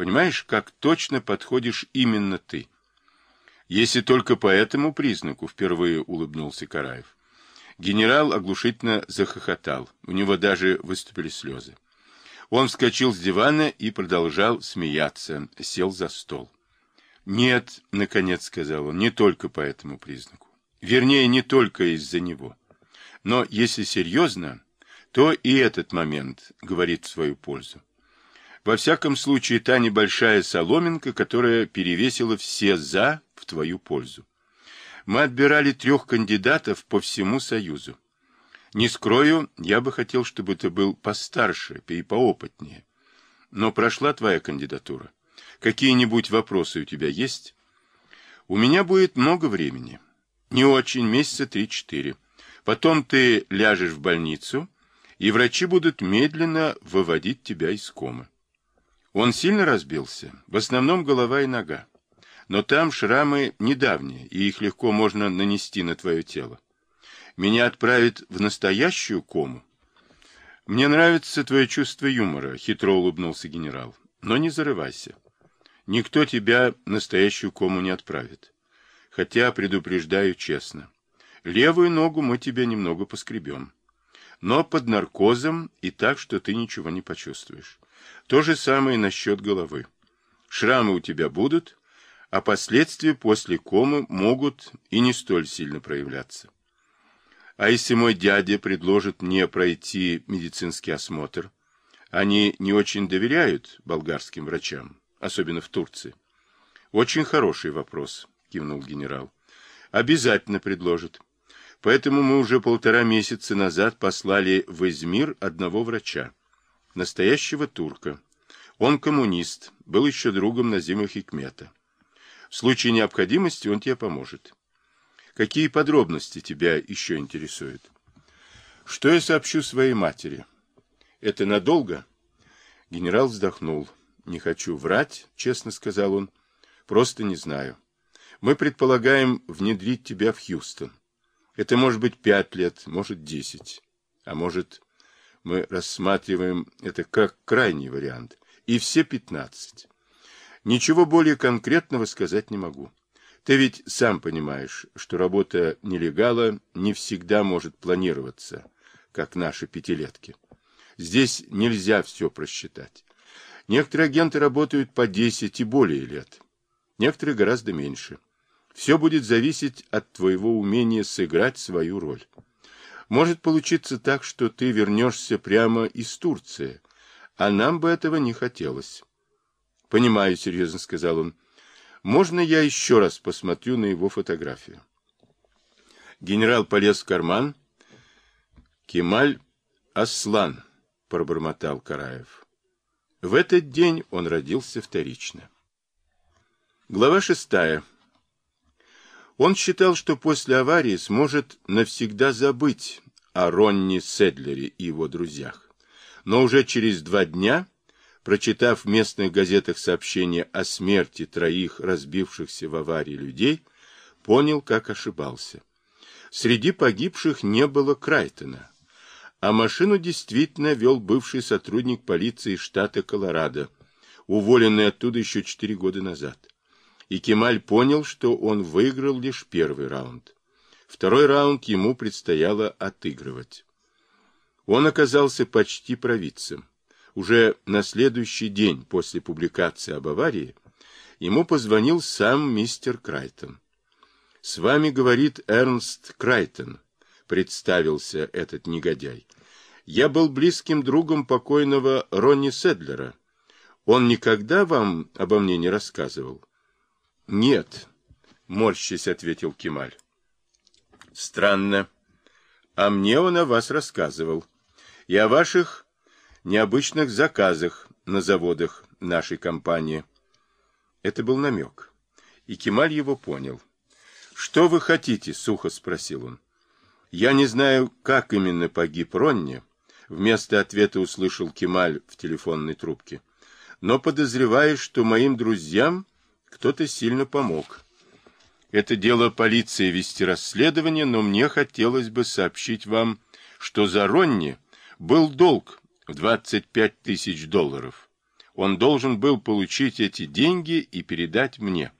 Понимаешь, как точно подходишь именно ты? Если только по этому признаку, впервые улыбнулся Караев. Генерал оглушительно захохотал. У него даже выступили слезы. Он вскочил с дивана и продолжал смеяться, сел за стол. «Нет», — наконец сказал он, — «не только по этому признаку. Вернее, не только из-за него. Но если серьезно, то и этот момент говорит в свою пользу. Во всяком случае, та небольшая соломинка, которая перевесила все «за» в твою пользу. Мы отбирали трех кандидатов по всему Союзу. Не скрою, я бы хотел, чтобы ты был постарше и поопытнее. Но прошла твоя кандидатура. Какие-нибудь вопросы у тебя есть? У меня будет много времени. Не очень, месяца три-четыре. Потом ты ляжешь в больницу, и врачи будут медленно выводить тебя из комы. Он сильно разбился, в основном голова и нога. Но там шрамы недавние, и их легко можно нанести на твое тело. Меня отправят в настоящую кому? Мне нравится твое чувство юмора, хитро улыбнулся генерал. Но не зарывайся. Никто тебя в настоящую кому не отправит. Хотя, предупреждаю честно, левую ногу мы тебе немного поскребем. Но под наркозом и так, что ты ничего не почувствуешь. То же самое насчет головы. Шрамы у тебя будут, а последствия после комы могут и не столь сильно проявляться. А если мой дядя предложит мне пройти медицинский осмотр? Они не очень доверяют болгарским врачам, особенно в Турции. Очень хороший вопрос, кивнул генерал. Обязательно предложат. Поэтому мы уже полтора месяца назад послали в Измир одного врача, настоящего турка. Он коммунист, был еще другом Назима Хикмета. В случае необходимости он тебе поможет. Какие подробности тебя еще интересуют? Что я сообщу своей матери? Это надолго? Генерал вздохнул. Не хочу врать, честно сказал он. Просто не знаю. Мы предполагаем внедрить тебя в Хьюстон. Это может быть пять лет, может десять. А может, мы рассматриваем это как крайний вариант. И все пятнадцать. Ничего более конкретного сказать не могу. Ты ведь сам понимаешь, что работа нелегала не всегда может планироваться, как наши пятилетки. Здесь нельзя все просчитать. Некоторые агенты работают по 10 и более лет, некоторые гораздо меньше. Все будет зависеть от твоего умения сыграть свою роль. Может получиться так, что ты вернешься прямо из Турции, а нам бы этого не хотелось. — Понимаю, — серьезно сказал он. Можно я еще раз посмотрю на его фотографию? Генерал полез в карман. Кемаль Аслан, пробормотал Караев. В этот день он родился вторично. Глава шестая. Он считал, что после аварии сможет навсегда забыть о Ронни Седлере и его друзьях. Но уже через два дня прочитав в местных газетах сообщение о смерти троих разбившихся в аварии людей, понял, как ошибался. Среди погибших не было Крайтона, а машину действительно вел бывший сотрудник полиции штата Колорадо, уволенный оттуда еще четыре года назад. И Кемаль понял, что он выиграл лишь первый раунд. Второй раунд ему предстояло отыгрывать. Он оказался почти провидцем. Уже на следующий день после публикации об аварии ему позвонил сам мистер Крайтон. «С вами, — говорит Эрнст Крайтон, — представился этот негодяй. Я был близким другом покойного Ронни Седлера. Он никогда вам обо мне не рассказывал?» «Нет», — морщись ответил Кемаль. «Странно. А мне он о вас рассказывал. И о ваших необычных заказах на заводах нашей компании. Это был намек. И Кемаль его понял. «Что вы хотите?» — сухо спросил он. «Я не знаю, как именно погиб Ронни», — вместо ответа услышал Кемаль в телефонной трубке. «Но подозреваю, что моим друзьям кто-то сильно помог. Это дело полиции вести расследование, но мне хотелось бы сообщить вам, что за Ронни был долг в 25 тысяч долларов. Он должен был получить эти деньги и передать мне.